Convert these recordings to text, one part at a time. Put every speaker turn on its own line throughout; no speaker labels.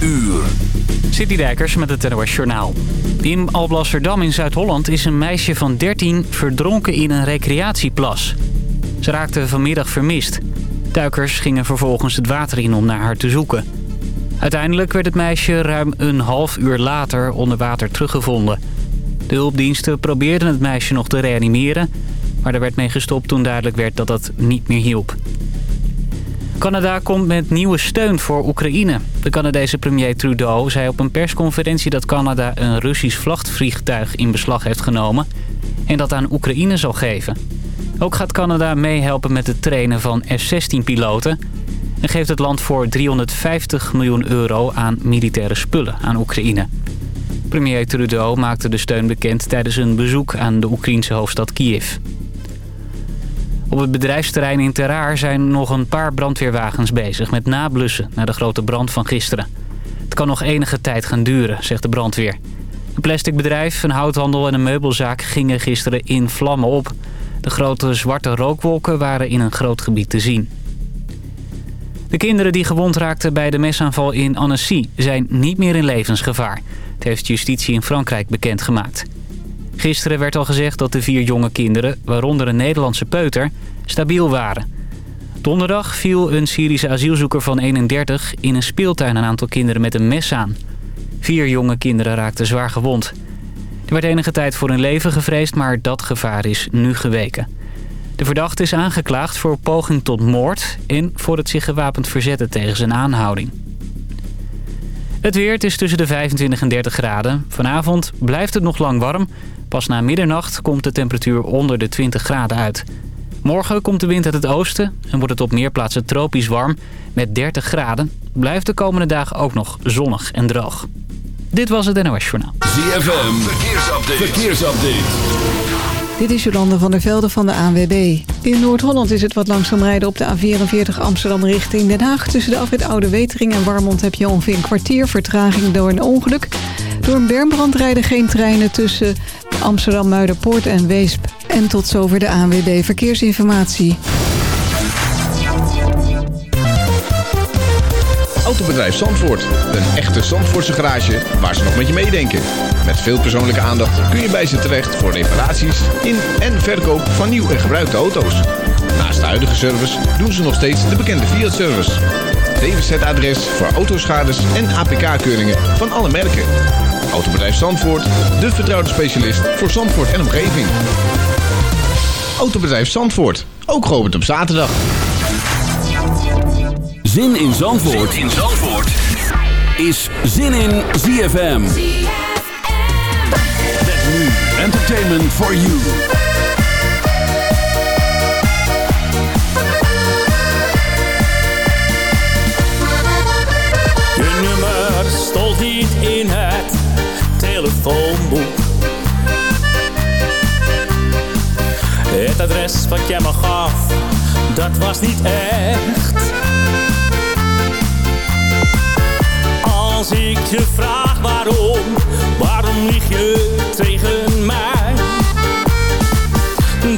uur.
Citydijkers met het NOS Journaal. In Alblasserdam in Zuid-Holland is een meisje van 13 verdronken in een recreatieplas. Ze raakte vanmiddag vermist. Duikers gingen vervolgens het water in om naar haar te zoeken. Uiteindelijk werd het meisje ruim een half uur later onder water teruggevonden. De hulpdiensten probeerden het meisje nog te reanimeren... maar er werd mee gestopt toen duidelijk werd dat dat niet meer hielp. Canada komt met nieuwe steun voor Oekraïne. De Canadese premier Trudeau zei op een persconferentie dat Canada een Russisch vrachtvliegtuig in beslag heeft genomen en dat aan Oekraïne zal geven. Ook gaat Canada meehelpen met het trainen van F-16-piloten en geeft het land voor 350 miljoen euro aan militaire spullen aan Oekraïne. Premier Trudeau maakte de steun bekend tijdens een bezoek aan de Oekraïnse hoofdstad Kiev. Op het bedrijfsterrein in Terraar zijn nog een paar brandweerwagens bezig met nablussen na de grote brand van gisteren. Het kan nog enige tijd gaan duren, zegt de brandweer. Een plastic bedrijf, een houthandel en een meubelzaak gingen gisteren in vlammen op. De grote zwarte rookwolken waren in een groot gebied te zien. De kinderen die gewond raakten bij de mesaanval in Annecy zijn niet meer in levensgevaar. Het heeft justitie in Frankrijk bekendgemaakt. Gisteren werd al gezegd dat de vier jonge kinderen, waaronder een Nederlandse peuter, stabiel waren. Donderdag viel een Syrische asielzoeker van 31 in een speeltuin een aantal kinderen met een mes aan. Vier jonge kinderen raakten zwaar gewond. Er werd enige tijd voor hun leven gevreesd, maar dat gevaar is nu geweken. De verdachte is aangeklaagd voor poging tot moord en voor het zich gewapend verzetten tegen zijn aanhouding. Het weer, het is tussen de 25 en 30 graden. Vanavond blijft het nog lang warm. Pas na middernacht komt de temperatuur onder de 20 graden uit. Morgen komt de wind uit het oosten en wordt het op meer plaatsen tropisch warm met 30 graden. Blijft de komende dagen ook nog zonnig en droog. Dit was het NOS Journaal.
ZFM, verkeersupdate. verkeersupdate.
Dit is Jolande van der Velde van de ANWB. In Noord-Holland is het wat langzaam rijden op de A44 Amsterdam richting Den Haag. Tussen de afrit Oude Wetering en Warmond heb je ongeveer een kwartier vertraging door een ongeluk. Door een bermbrand rijden geen treinen tussen Amsterdam, Muiderpoort en Weesp. En tot zover de ANWB Verkeersinformatie.
Autobedrijf Zandvoort. Een echte Zandvoortse garage waar ze nog met je meedenken. Met veel persoonlijke aandacht kun je bij ze terecht voor reparaties in en verkoop van nieuw en gebruikte auto's. Naast de huidige service doen ze nog steeds de bekende Fiat-service. DWZ-adres voor autoschades en APK-keuringen van alle merken. Autobedrijf Zandvoort, de vertrouwde specialist voor Zandvoort en omgeving. Autobedrijf Zandvoort, ook geopend op zaterdag.
Zin in Zandvoort, zin in Zandvoort. is Zin in ZFM. Met nu entertainment for you.
Het adres wat jij me gaf, dat was niet echt. Als ik je vraag waarom, waarom lieg je tegen mij?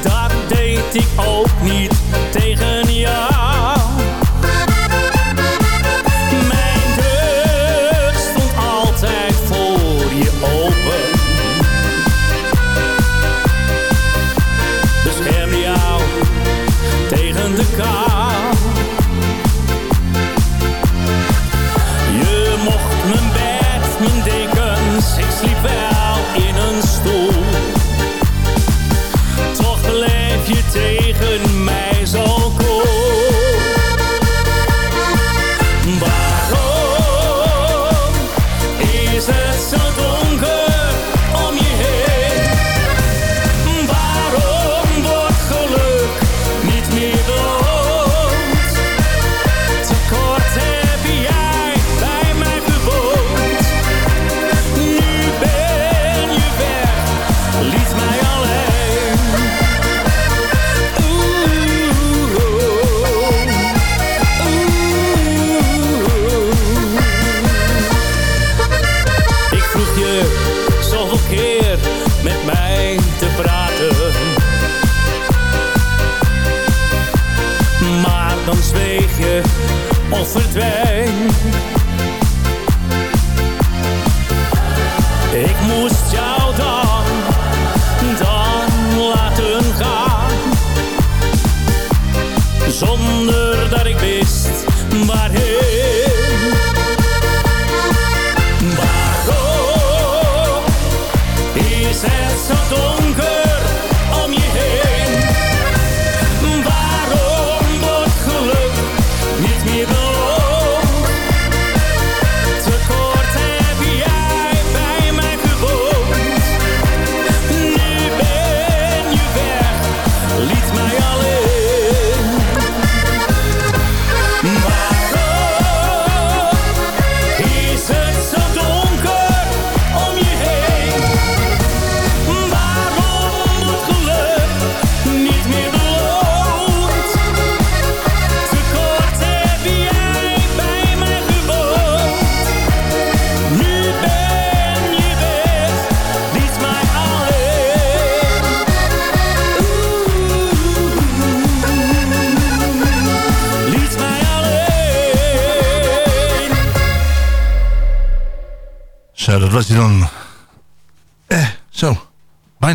Dat deed ik ook niet tegen jou.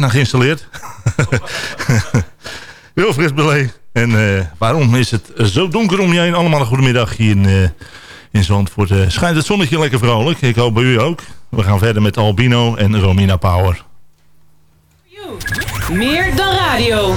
geïnstalleerd. heel Belé. En eh, waarom is het zo donker om je heen? Allemaal een goede middag hier in, eh, in Zandvoort. Eh, schijnt het zonnetje lekker vrolijk. Ik hoop bij u ook. We gaan verder met Albino en Romina Power.
Meer dan radio.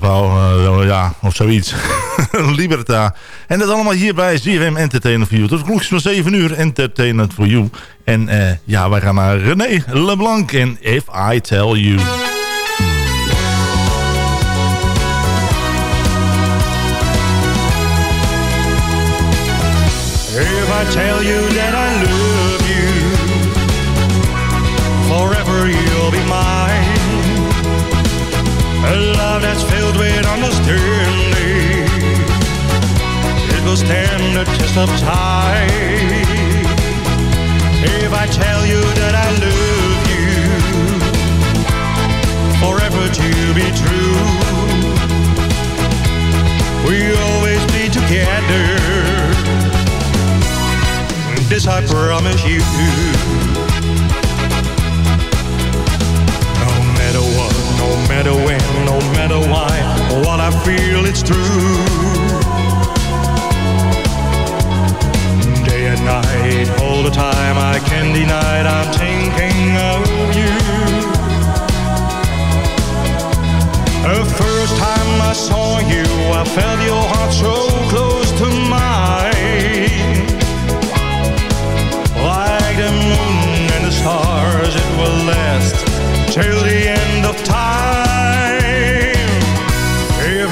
Paul, uh, ja, of zoiets. Liberta. En dat allemaal hier bij ZFM Entertainment for You. Tot klokjes van 7 uur, Entertainment for You. En uh, ja, wij gaan naar René Leblanc en If I Tell You.
If I tell you that I love you, forever you'll be mine. A love that's filled with understanding. It will stand the test of time. If I tell you that I love you, forever to be true. We'll always be together this I promise you. True. Day and night, all the time, I can't deny it, I'm thinking of you. The first time I saw you, I felt your heart so close to mine like the moon and the stars, it will last till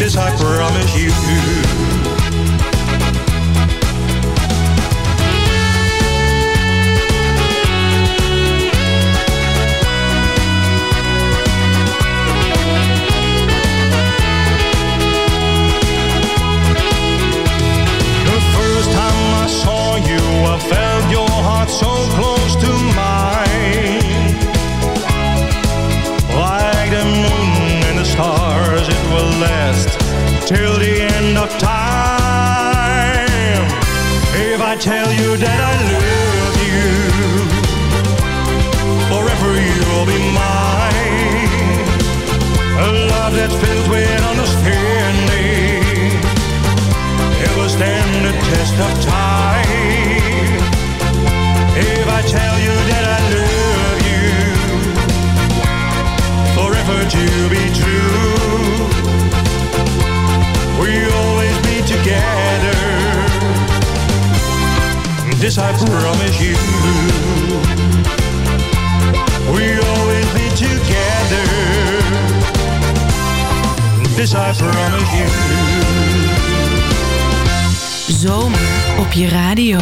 This I promise you. This I promise you. We always be together. This I promise you.
Zomer op je radio.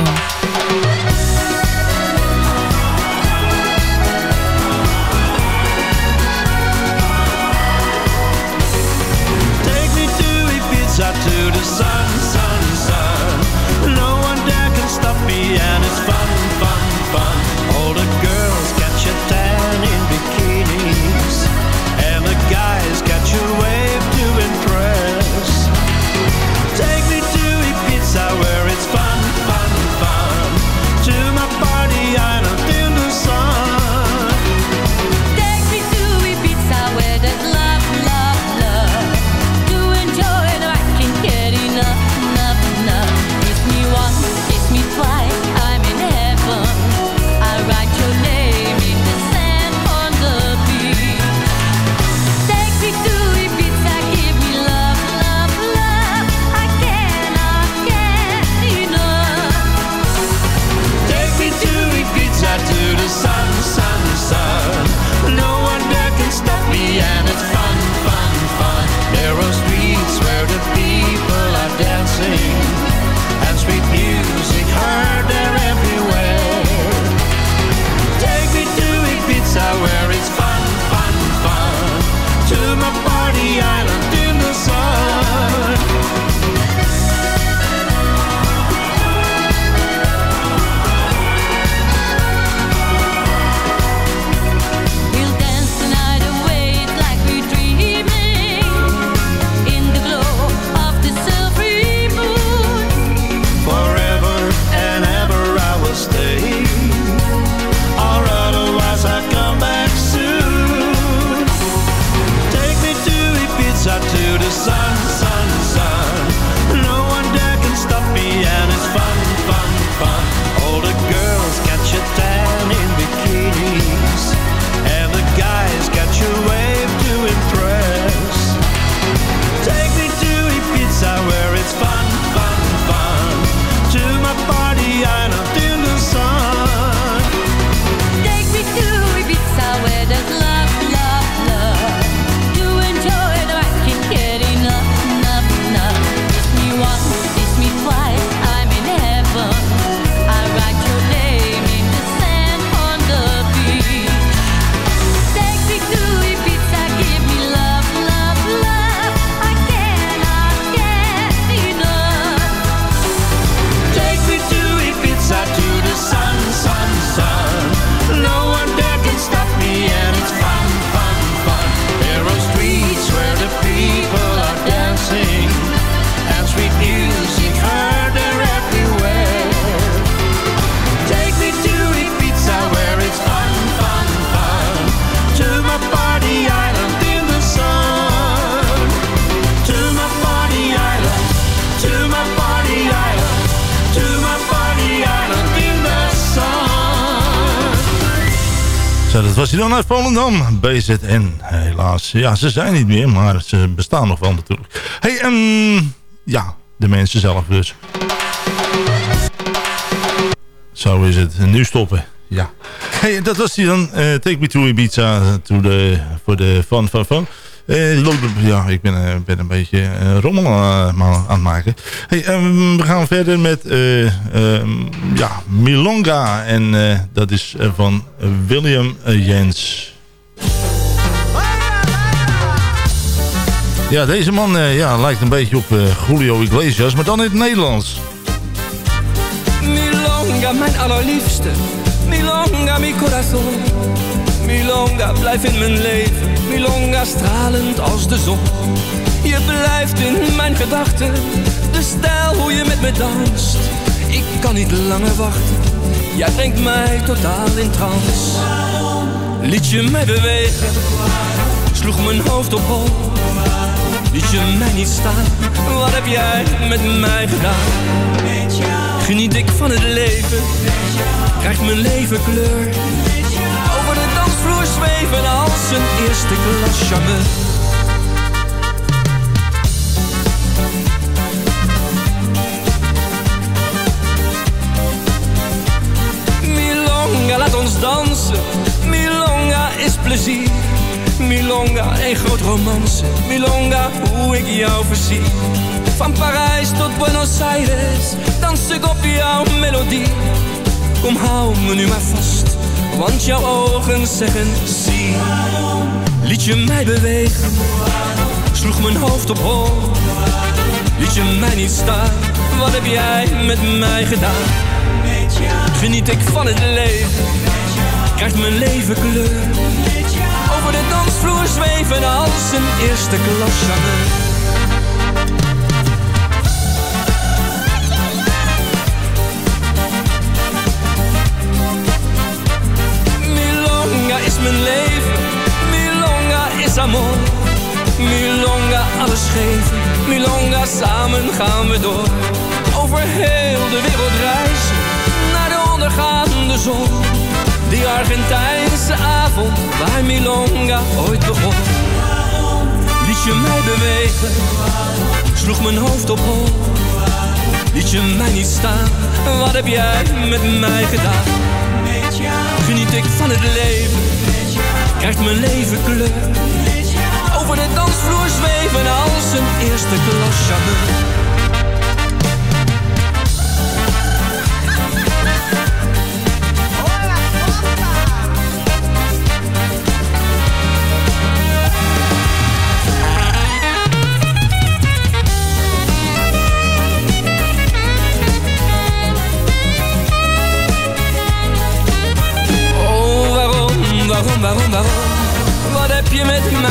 Was hij dan uit Volendam. BZN, helaas. Ja, ze zijn niet meer, maar ze bestaan nog wel natuurlijk. hey, en ja, de mensen zelf dus. Zo is het. En nu stoppen. Ja. Hey, dat was hij dan. Eh, Take Me To Ibiza to the, voor de Fun Fun Fun. Eh, ja, ik ben, eh, ben een beetje eh, rommel aan, het maken. Hey, ehm, we gaan verder met eh, ehm, ja, Milonga. En dat is van William Jens. Ja, deze man ja, lijkt een beetje op Julio Iglesias, maar dan in het Nederlands.
Milonga, mijn allerliefste. Milonga, mi corazon. Milonga, blijf in mijn leven. Milonga, stralend als de zon. Je blijft in mijn gedachten. De stijl hoe je met me danst. Ik kan niet langer wachten. Jij brengt mij totaal in trance. Liet je mij bewegen. Sloeg mijn hoofd op hol. Liet je mij niet staan. Wat heb jij met mij gedaan? Geniet ik van het leven, krijgt mijn leven kleur. Over de dansvloer zweven als een eerste klas charmeur. Milonga, laat ons dansen. Milonga is plezier. Milonga, een groot romance. Milonga, hoe ik jou verzie. Van Parijs tot Buenos Aires, dans ik op jouw melodie. Kom, hou me nu maar vast, want jouw ogen zeggen zie. Liet je mij bewegen, sloeg mijn hoofd op hol. Liet je mij niet staan, wat heb jij met mij gedaan? Geniet ik van het leven, krijgt mijn leven kleur. Over de dansvloer zweven als een eerste klas leven, Milonga is amor. Milonga alles geven, Milonga samen gaan we door. Over heel de wereld reizen, naar de ondergaande zon. Die Argentijnse avond, waar Milonga ooit begon. Liet je mij bewegen, sloeg mijn hoofd op hol. Liet je mij niet staan, wat heb jij met mij gedaan? Geniet ik van het leven, krijgt mijn leven kleur. Over de dansvloer zweven als een eerste klas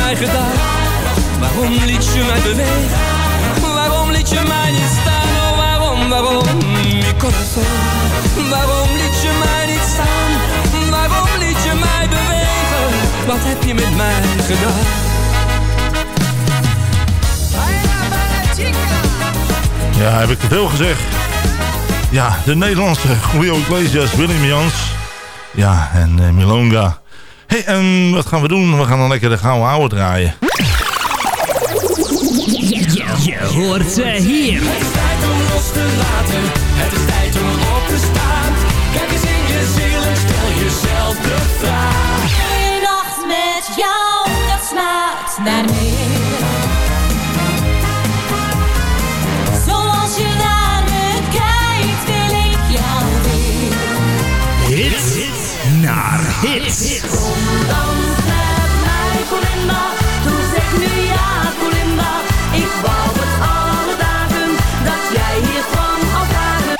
mij gedaan? Waarom liet je mij bewegen? Waarom liet je mij niet staan? Oh, waarom, waarom, mi corazon? Waarom liet je mij niet staan? Waarom liet je mij bewegen? Wat heb je met mij gedaan?
Ja, heb ik te veel gezegd. Ja, de Nederlandse Julio Iglesias, Willem Jans. Ja, en eh, Milonga. Hey, en wat gaan we doen? We gaan dan lekker de gouden ouwe draaien.
Je hoort ze hier.
Het is tijd om los te laten, het is tijd om op te staan. Kijk eens in je ziel en stel jezelf de vraag.
Een nacht met jou, dat smaakt naar meer.
Hits.
Kom dans met mij, Colinda. Toen zeg nu ja, Colinda. Ik wou het alle dagen dat jij hier kwam als dagen.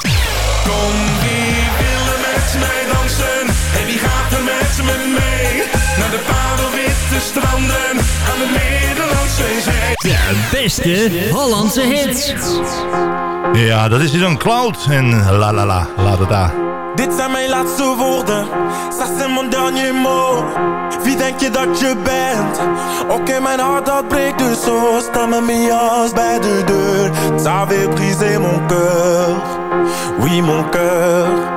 Kom, wie wil er met mij dansen? En wie gaat er met me mee? Naar de parelwitte stranden aan de Nederlandse zee.
De beste Hollandse hits.
Ja, dat is hier dan Cloud en la la la, la da da.
Dit zijn mijn laatste woorden, ça c'est mon dernier mot. Wie denk je dat je bent? Oké, mijn hart dat breekt dus zo Sta met mijn de deur Ça avait brisé mon cœur. Oui, mon cœur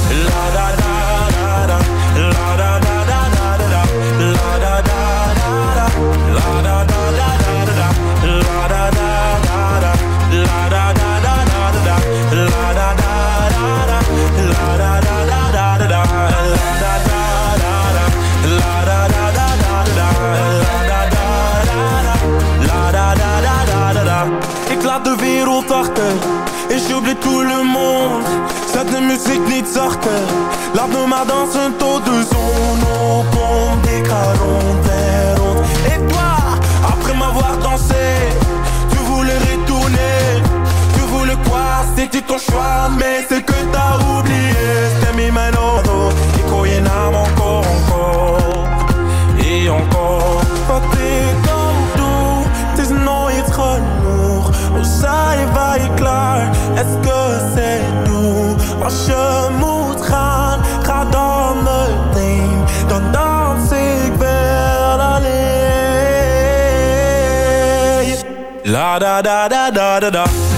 tout le monde. Cette musique ni de sorte La demeure dans un taux de zone. On pompe des rondes Et toi, après m'avoir dansé Tu voulais retourner. Tu voulais quoi? C'était ton choix Mais c'est que t'as oublié. C'était mi menoro Y mon encore, encore. Et encore. Zijn wij klaar? Est-ce que tout? Als je moet gaan, ga dan meteen. Dan dans ik wel alleen. La da da da da da da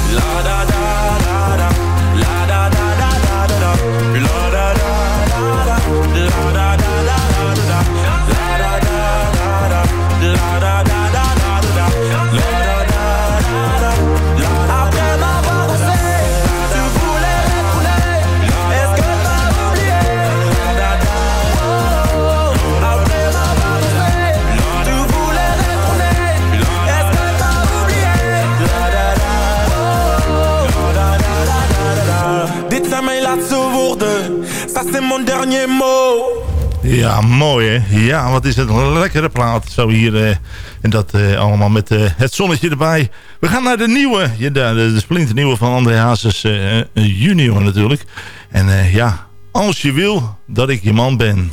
Ja, mooi hè. Ja, wat is het een lekkere plaat. Zo hier. eh, en dat eh, allemaal met eh, het zonnetje erbij. We gaan naar de nieuwe. De, de, splinternieuwe van André Hazes junior natuurlijk. En ja, als je wil dat ik je man ben.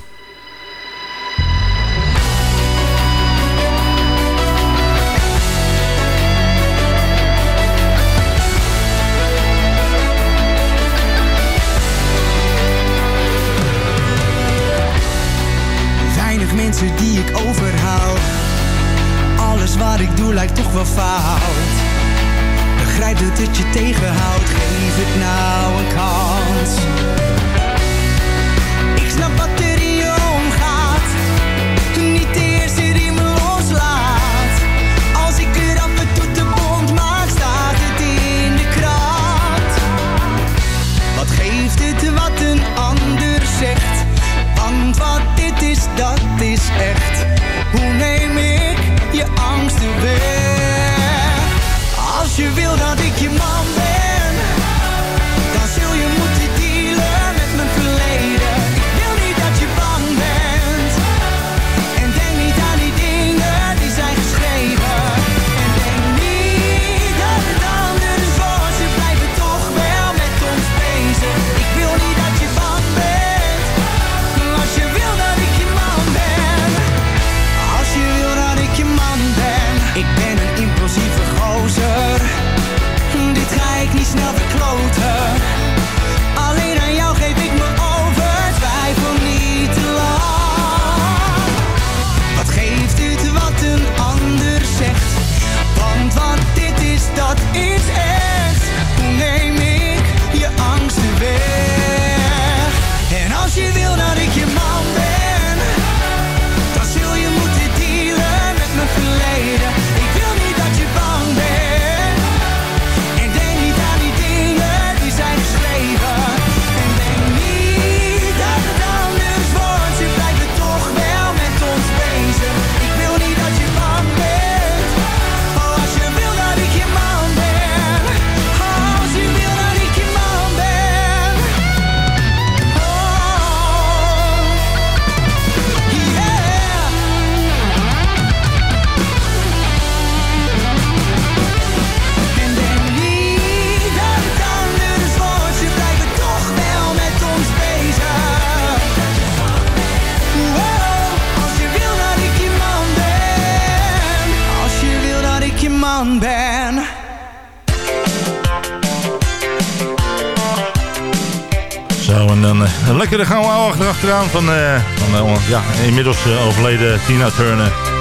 achteraan van, eh, van eh, ja, inmiddels eh, overleden Tina Turner.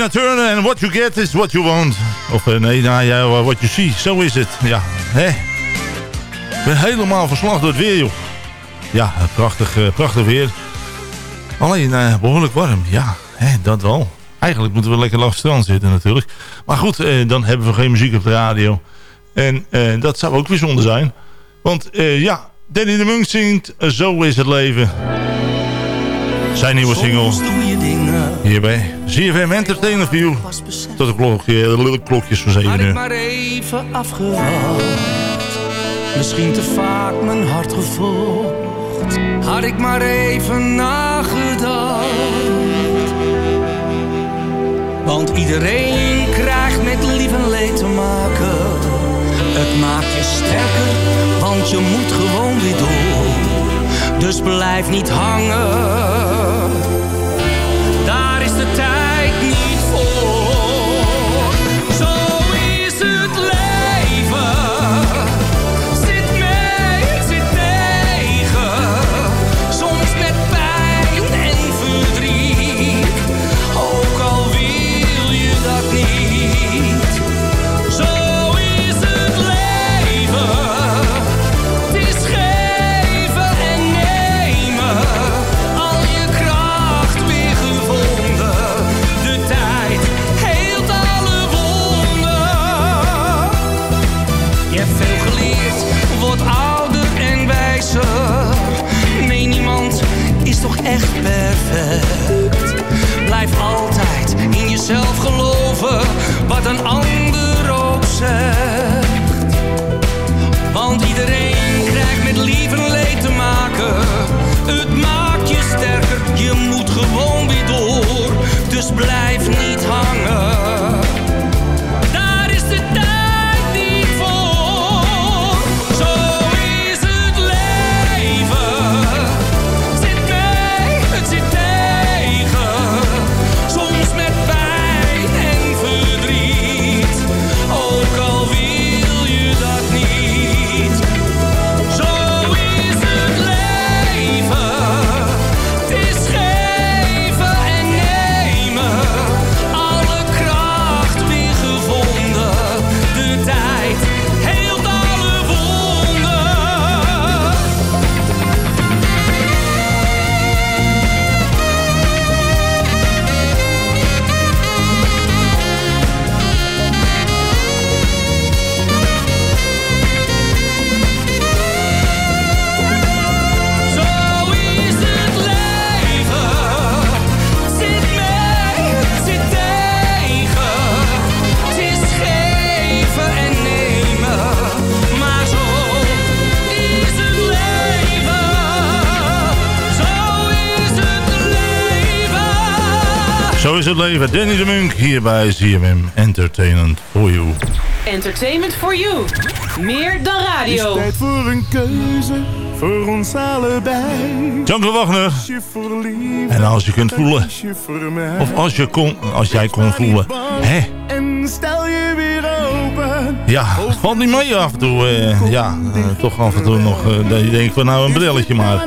En What You Get Is What You Want. Of eh, nee, nou ja, What You See, zo is het. Ja, hè? Ik ben helemaal verslag door het weer, joh. Ja, prachtig, eh, prachtig weer. Alleen eh, behoorlijk warm, ja, hè, dat wel. Eigenlijk moeten we lekker langs het strand zitten natuurlijk. Maar goed, dan hebben we geen muziek op de radio. En dat zou ook bijzonder zijn. Want ja, Danny de Munk zingt Zo is het leven. Zijn nieuwe single. Hier bij ZFM Entertainer View. Tot de klokje, klokjes van 7 uur.
Had ik maar even afgewacht. Misschien te vaak mijn hart gevolgd. Had ik maar even nagedacht. Want iedereen krijgt met lief en leed te maken. Het maakt je sterker, want je moet gewoon weer door.
Dus blijf niet hangen. echt perfect. Blijf altijd in jezelf geloven, wat een ander ook zegt. leven.
Danny de Munk hier bij ZMM Entertainment for You.
Entertainment for You. Meer dan radio.
Het is tijd voor een keuze. Voor ons allebei.
Janke Wagner. En als je kunt voelen. Of als, je kon, als jij kon voelen. Hè?
En stel je weer open.
Ja, valt niet mee af en toe. Eh, ja, eh, toch af en toe nog. Eh, dat je denkt van nou een brilletje maar.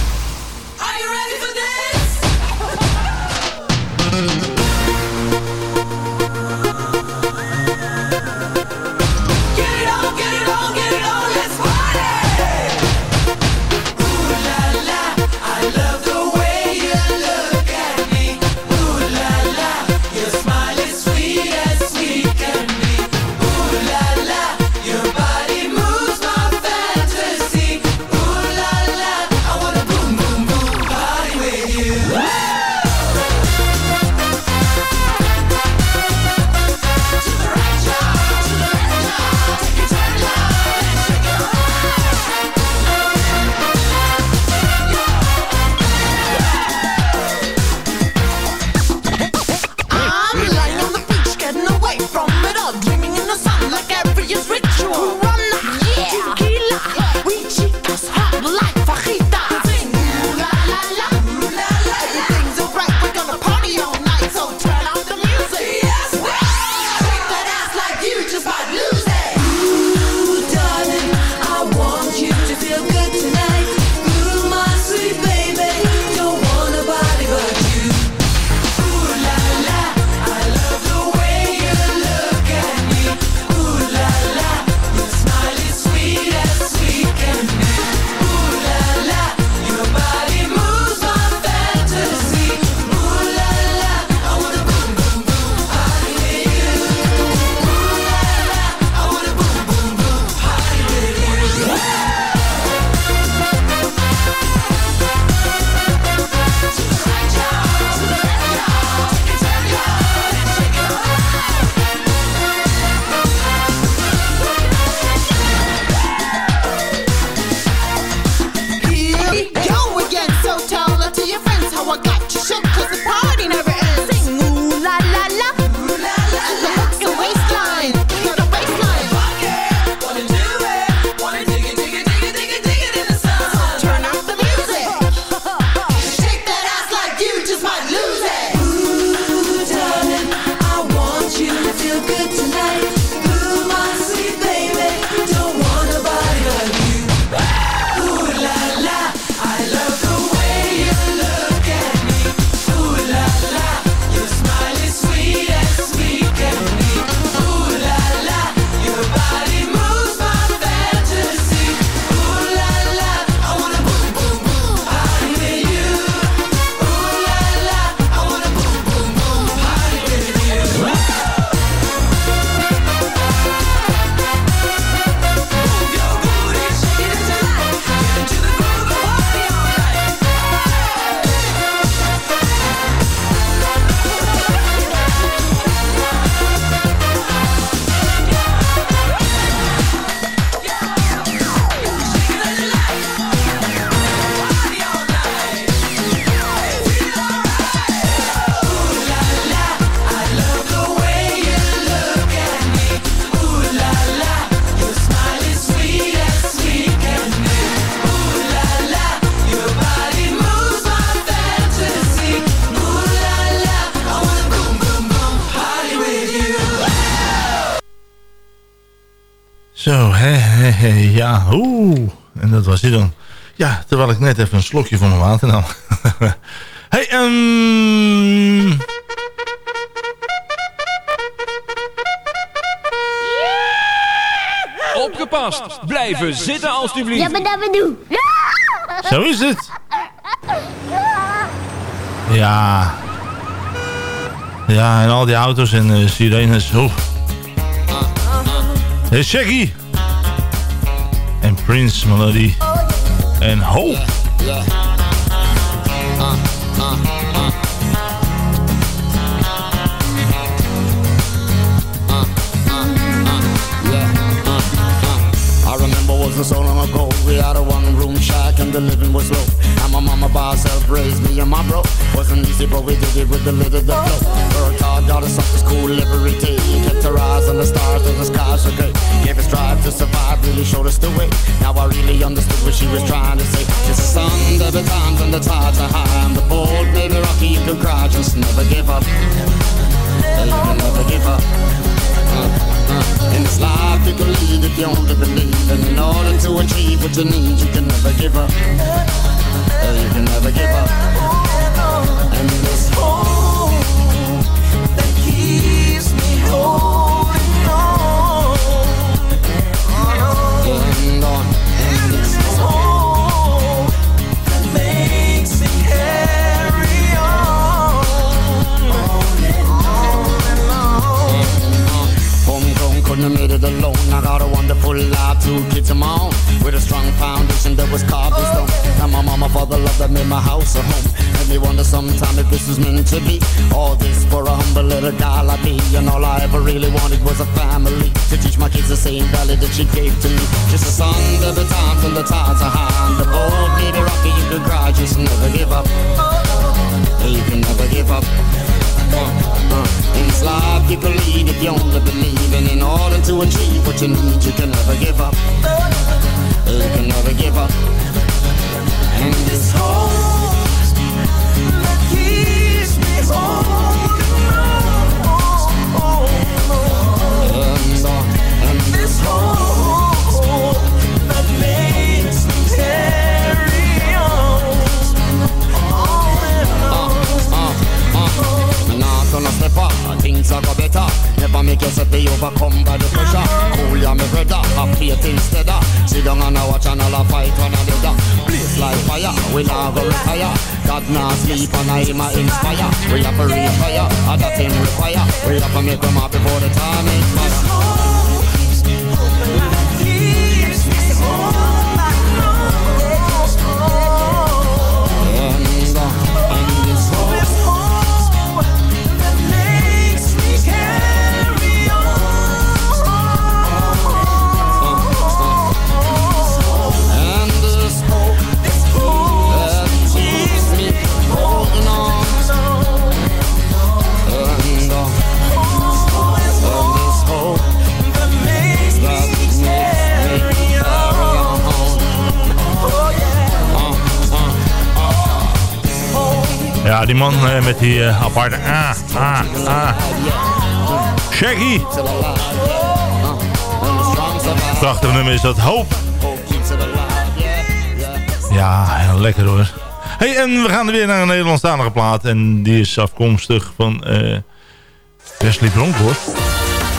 Zo, hè, hè, hè, ja, oeh. En dat was hij dan. Ja, terwijl ik net even een slokje van mijn water nam. hey, ehm...
Opgepast. Blijven zitten alstublieft.
Ja, maar dat we doen.
Zo is het. Ja. Ja, en al die auto's en uh, sirenes. Oh. Shaggy. En Prince Melody. En Hope.
Uh, uh. Wasn't so long ago We had a one room shack and the living was low. And my mama by herself raised me and my bro. Wasn't easy but we did it with the lid of the flow. Worked hard, got us up to school every day. Kept our eyes on the stars till the skies were gray. Gave us drive to survive, really showed us the way. Now I really understood what she was trying to say. Just a sun, there be times when the tides are high. And the boat may rocky, you can cry, just never give up. Can never give up in this life you can lead if you only believe. And in order to achieve what you need You can never give up. Uh, You can never give up Couldn't made it alone. I got a wonderful life, two kids of my own. With a strong foundation that was carved in stone. And my mama for the love that made my house a home. Made me wonder sometime if this was meant to be. All this for a humble little guy like me. And all I ever really wanted was a family. To teach my kids the same value that she gave to me. Just a son, there be times when the tides are high. And the boat baby rocky, you could cry, just never give up. You can never give up. Uh, uh. In this life you can lead if you only believe And in order to achieve what you need You can never give up. You can never give up. And this hope That keeps me holding on And, uh, and this hope Nah, turn a step things are go better. Never make yourself be overcome by the pressure. Cool ya, me brother, have faith instead of. Sit down and watch another fight one another. Blaze like fire, we not go retire. God not sleep and I ma inspire. We have to reach fire, other thing require. We have to make them up before the time expire.
Ja, die man eh, met die eh, aparte ah, ah, ah. Shaggy. Prachtig nummer is dat. Hoop. Ja, lekker hoor. Hey, en we gaan weer naar een Nederlandstalige plaat. En die is afkomstig van eh Wesley Bronkhorst.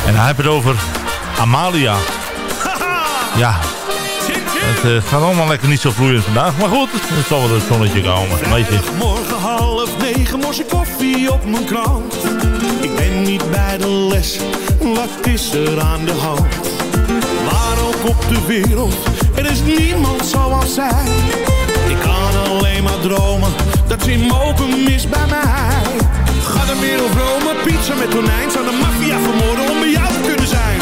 En hij heeft het over Amalia. Ja, het eh, gaat allemaal lekker niet zo vloeiend vandaag. Maar goed, het zal wel het zonnetje komen.
Morgen half negen morse koffie op mijn krant. Ik ben niet bij de les, wat is er aan de hand? Waar ook op de wereld, er is niemand zoals zij. Ik kan alleen maar dromen, dat ze in mogen mis bij mij. Ga meer op Rome, pizza met tonijn. Zou de maffia vermoorden om bij jou te kunnen zijn.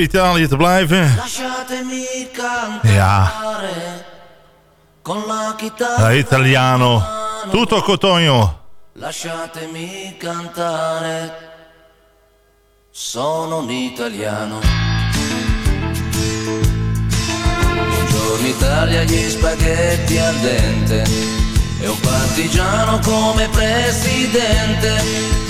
Even Italië te blijven. Ja,
la
italiano. Tutto cotogno.
Lasciatemi cantare. Sono un italiano. Buongiorno Italia, gli spaghetti al dente. E un partigiano come presidente.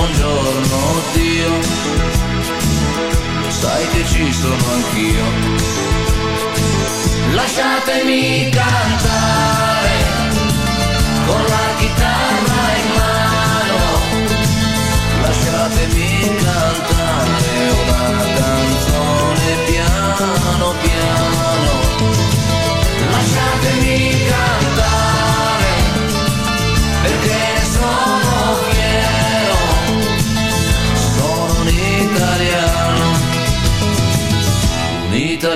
buongiorno Dio, sai che ci sono anch'io. Lasciatemi cantare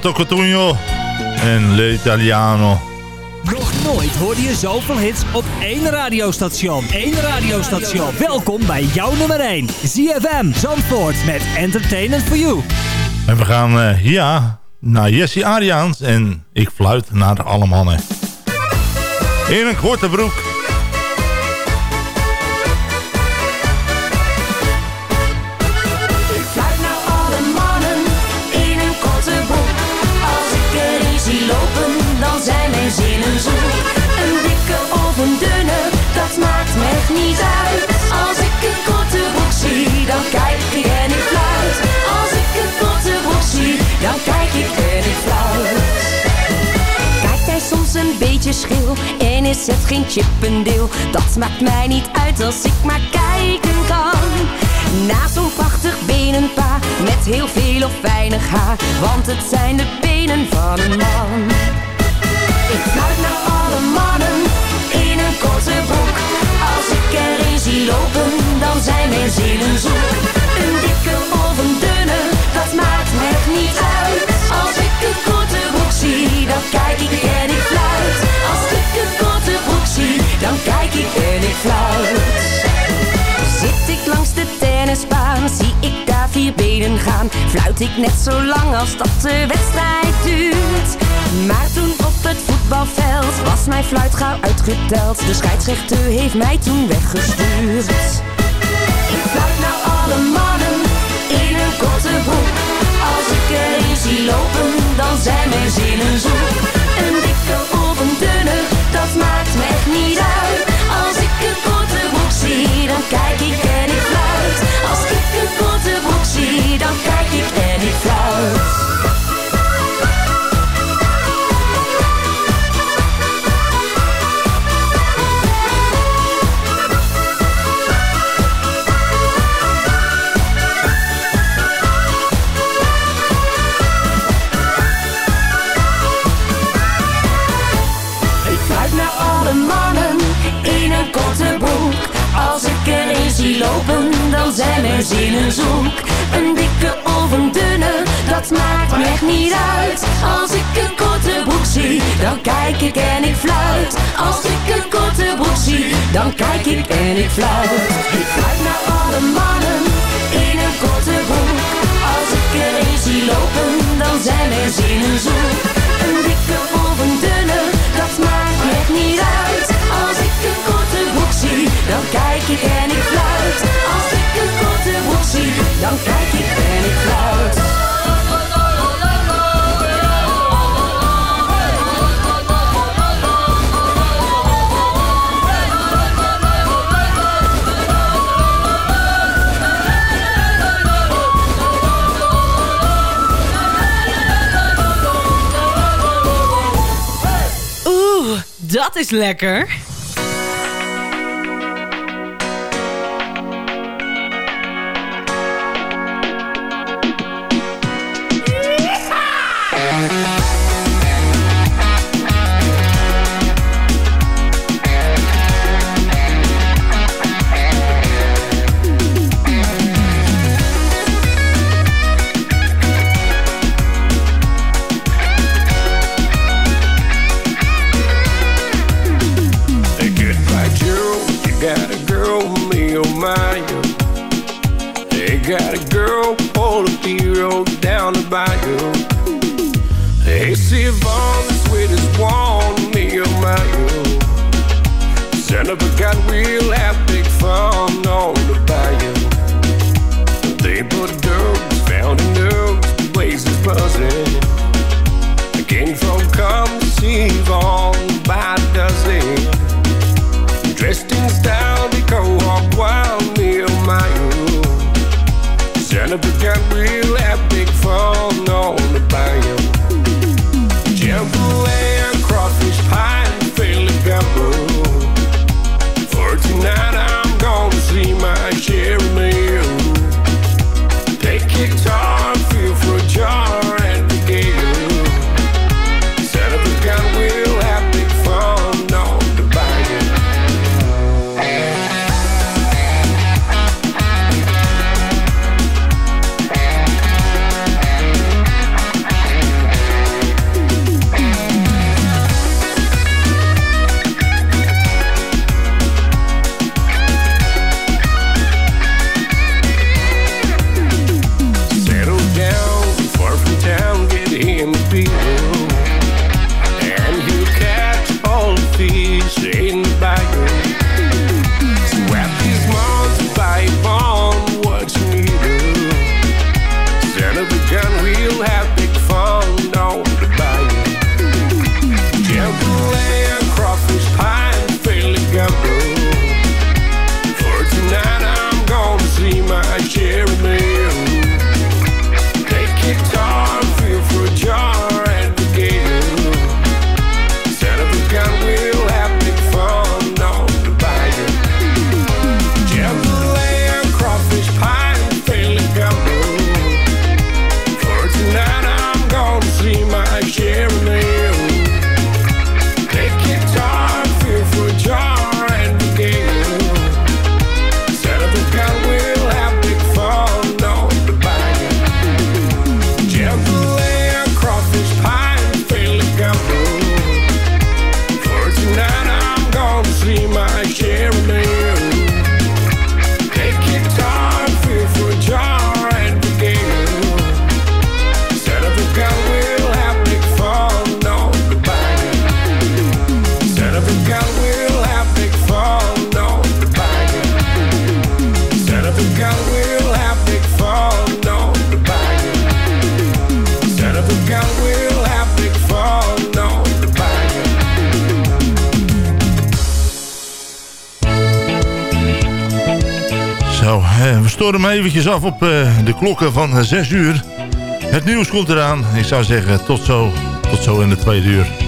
Toto Cotugno en L'Italiano.
Nog nooit hoorde je zoveel hits op één radiostation. Eén radiostation. Welkom bij jouw nummer 1. ZFM Zandvoort met Entertainment for You.
En we gaan, eh, ja, naar Jesse Ariaans. En ik fluit naar alle mannen. In een korte broek.
Een dikke of een dunne, dat maakt echt niet uit. Als ik een korte broek zie, dan kijk ik en ik fluit. Als ik een korte broek zie, dan kijk ik en ik fluit. Kijkt hij soms een beetje schil en is het geen chippendeel? Dat maakt mij niet uit als ik maar kijken kan. Na zo'n prachtig benenpaar met heel veel of weinig haar, want het zijn de benen van een man. Ik fluit naar alle mannen in een korte broek. Als ik er een zie lopen, dan zijn mijn zinnen zoek. Een dikke of een dunne, dat maakt echt niet uit. Als ik een korte broek zie, dan kijk ik en ik fluit. Als ik een korte broek zie, dan kijk ik en ik fluit. Zit ik langs de tennisbaan, zie vier benen gaan. Fluit ik net zo lang als dat de wedstrijd duurt. Maar toen op het voetbalveld was mijn fluit gauw uitgeteld. De scheidsrechter heeft mij toen weggestuurd. Ik fluit naar alle mannen in een korte broek. Als ik er een zie lopen, dan zijn mijn zinnen zoek. Een dikke of een dunne, dat maakt me echt niet uit. Als ik een korte broek zie, dan kijk ik en ik fluit. Als ik een zie, dan kijk ik en ik fluit. Er lopen, dan zijn mijn zinnen zoek. Een dikke of een dunne, dat maakt me echt niet uit. Als ik een korte broek zie, dan kijk ik en ik fluit. Als ik een korte broek zie, dan kijk ik en ik fluit. Ik fluit naar alle mannen in een korte broek. Als ik er een zie lopen, dan zijn mijn zinnen zoek. Een dikke of een dunne, dat maakt me echt niet uit. Als ik een korte broek zie, dan kijk ik en
dat is lekker.
Eh, hem eventjes af op eh, de klokken van 6 uur. Het nieuws komt eraan. Ik zou zeggen, tot zo, tot zo in de tweede uur.